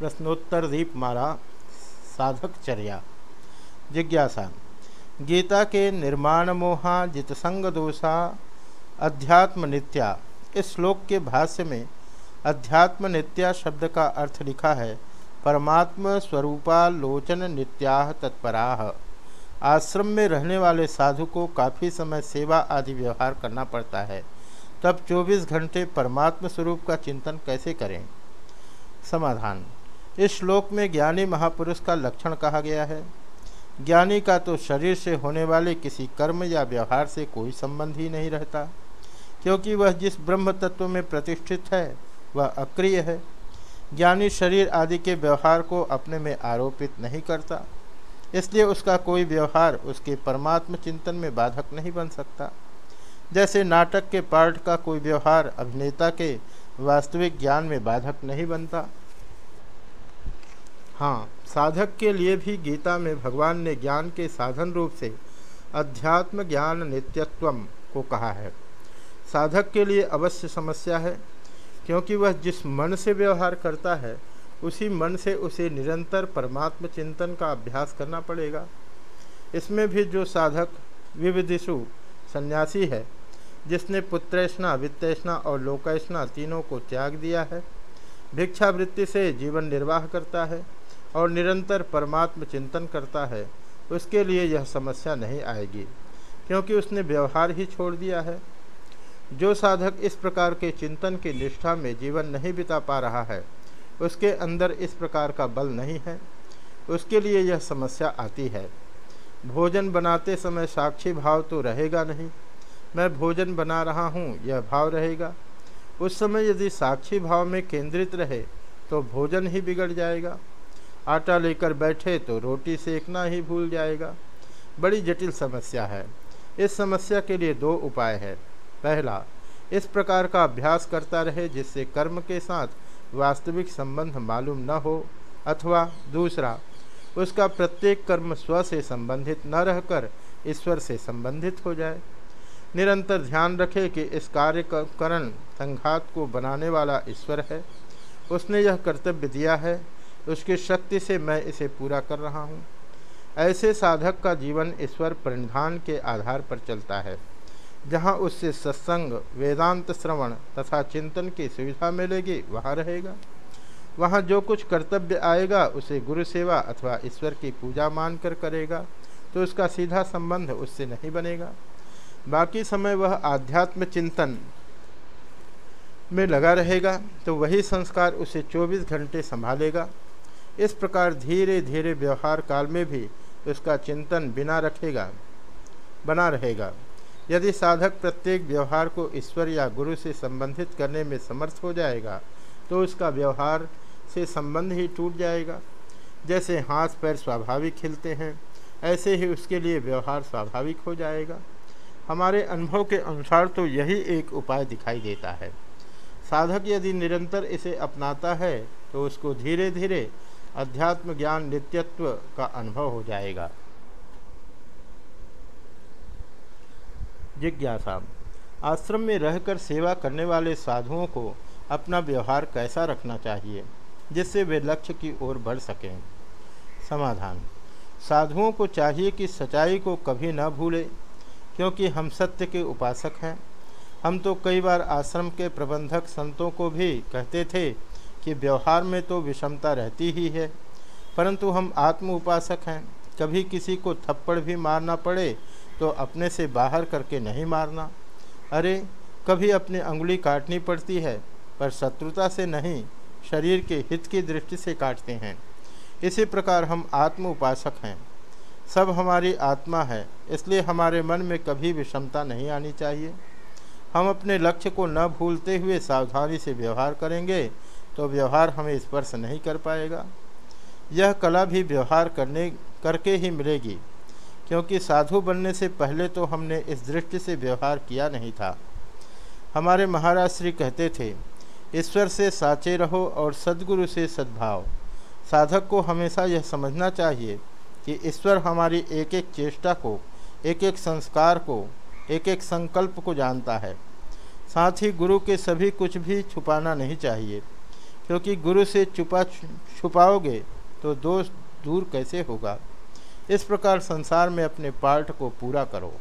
प्रश्नोत्तर दीपमाला साधकचर्या जिज्ञासा, गीता के निर्माण मोहा, जितसंग दोषा, अध्यात्म नित्या। इस श्लोक के भाष्य में अध्यात्म नित्या शब्द का अर्थ लिखा है, परमात्म स्वरूपालोचन नित्या तत्परा आश्रम में रहने वाले साधु को काफ़ी समय सेवा आदि व्यवहार करना पड़ता है। तब 24 घंटे परमात्म स्वरूप का चिंतन कैसे करें? समाधान इस श्लोक में ज्ञानी महापुरुष का लक्षण कहा गया है। ज्ञानी का तो शरीर से होने वाले किसी कर्म या व्यवहार से कोई संबंध ही नहीं रहता, क्योंकि वह जिस ब्रह्म तत्व में प्रतिष्ठित है, वह अक्रिय है। ज्ञानी शरीर आदि के व्यवहार को अपने में आरोपित नहीं करता, इसलिए उसका कोई व्यवहार उसके परमात्म चिंतन में बाधक नहीं बन सकता। जैसे नाटक के पार्ट का कोई व्यवहार अभिनेता के वास्तविक ज्ञान में बाधक नहीं बनता हाँ साधक के लिए भी गीता में भगवान ने ज्ञान के साधन रूप से अध्यात्म ज्ञान नित्यत्व को कहा है। साधक के लिए अवश्य समस्या है, क्योंकि वह जिस मन से व्यवहार करता है, उसी मन से उसे निरंतर परमात्म चिंतन का अभ्यास करना पड़ेगा। इसमें भी जो साधक विविधिशु सन्यासी है, जिसने पुत्रेष्णा, वित्तेष्णा और लोकेष्णा तीनों को त्याग दिया है, भिक्षावृत्ति से जीवन निर्वाह करता है और निरंतर परमात्म चिंतन करता है, उसके लिए यह समस्या नहीं आएगी, क्योंकि उसने व्यवहार ही छोड़ दिया है। जो साधक इस प्रकार के चिंतन की निष्ठा में जीवन नहीं बिता पा रहा है, उसके अंदर इस प्रकार का बल नहीं है। उसके लिए यह समस्या आती है। भोजन बनाते समय साक्षी भाव तो रहेगा नहीं। मैं भोजन बना रहा हूँ, यह भाव रहेगा। उस समय यदि साक्षी भाव में केंद्रित रहे तो भोजन ही बिगड़ जाएगा। आटा लेकर बैठे तो रोटी सेकना ही भूल जाएगा। बड़ी जटिल समस्या है। इस समस्या के लिए दो उपाय है। पहला, इस प्रकार का अभ्यास करता रहे जिससे कर्म के साथ वास्तविक संबंध मालूम न हो। अथवा, दूसरा, उसका प्रत्येक कर्म स्व से संबंधित न रहकर ईश्वर से संबंधित हो जाए। निरंतर ध्यान रखे कि इस कार्य करण संघात को बनाने वाला ईश्वर है। उसने यह कर्तव्य दिया है उसकी शक्ति से मैं इसे पूरा कर रहा हूँ। ऐसे साधक का जीवन ईश्वर परिधान के आधार पर चलता है, जहाँ उससे सत्संग, वेदांत श्रवण तथा चिंतन की सुविधा मिलेगी, वहाँ रहेगा। वहाँ जो कुछ कर्तव्य आएगा, उसे गुरु सेवा अथवा ईश्वर की पूजा मानकर करेगा तो उसका सीधा संबंध उससे नहीं बनेगा। बाकी समय वह आध्यात्म चिंतन में लगा रहेगा तो वही संस्कार उसे 24 घंटे संभालेगा। इस प्रकार धीरे धीरे व्यवहार काल में भी उसका चिंतन बिना रखेगा, बना रहेगा। यदि साधक प्रत्येक व्यवहार को ईश्वर या गुरु से संबंधित करने में समर्थ हो जाएगा तो उसका व्यवहार से संबंध ही टूट जाएगा। जैसे हाथ पैर स्वाभाविक खिलते हैं, ऐसे ही उसके लिए व्यवहार स्वाभाविक हो जाएगा। हमारे अनुभव के अनुसार तो यही एक उपाय दिखाई देता है। साधक यदि निरंतर इसे अपनाता है तो उसको धीरे धीरे अध्यात्म ज्ञान नित्यत्व का अनुभव हो जाएगा। जिज्ञासा, आश्रम में रहकर सेवा करने वाले साधुओं को अपना व्यवहार कैसा रखना चाहिए, जिससे वे लक्ष्य की ओर बढ़ सकें? समाधान, साधुओं को चाहिए कि सच्चाई को कभी न भूले, क्योंकि हम सत्य के उपासक हैं। हम तो कई बार आश्रम के प्रबंधक संतों को भी कहते थे कि व्यवहार में तो विषमता रहती ही है, परंतु हम आत्म उपासक हैं। कभी किसी को थप्पड़ भी मारना पड़े तो अपने से बाहर करके नहीं मारना। अरे, कभी अपनी अंगुली काटनी पड़ती है, पर शत्रुता से नहीं, शरीर के हित की दृष्टि से काटते हैं। इसी प्रकार हम आत्म उपासक हैं। सब हमारी आत्मा है, इसलिए हमारे मन में कभी विषमता नहीं आनी चाहिए। हम अपने लक्ष्य को न भूलते हुए सावधानी से व्यवहार करेंगे तो व्यवहार हमें स्पर्श नहीं कर पाएगा। यह कला भी व्यवहार करने, करके ही मिलेगी, क्योंकि साधु बनने से पहले तो हमने इस दृष्टि से व्यवहार किया नहीं था। हमारे महाराज श्री कहते थे, ईश्वर से साचे रहो और सदगुरु से सद्भाव। साधक को हमेशा यह समझना चाहिए कि ईश्वर हमारी एक एक चेष्टा को एक एक संस्कार को एक एक संकल्प को जानता है। साथ ही गुरु के सभी कुछ भी छुपाना नहीं चाहिए। क्योंकि गुरु से छुपा छुपाओगे तो दोष दूर कैसे होगा? इस प्रकार संसार में अपने पाठ को पूरा करो।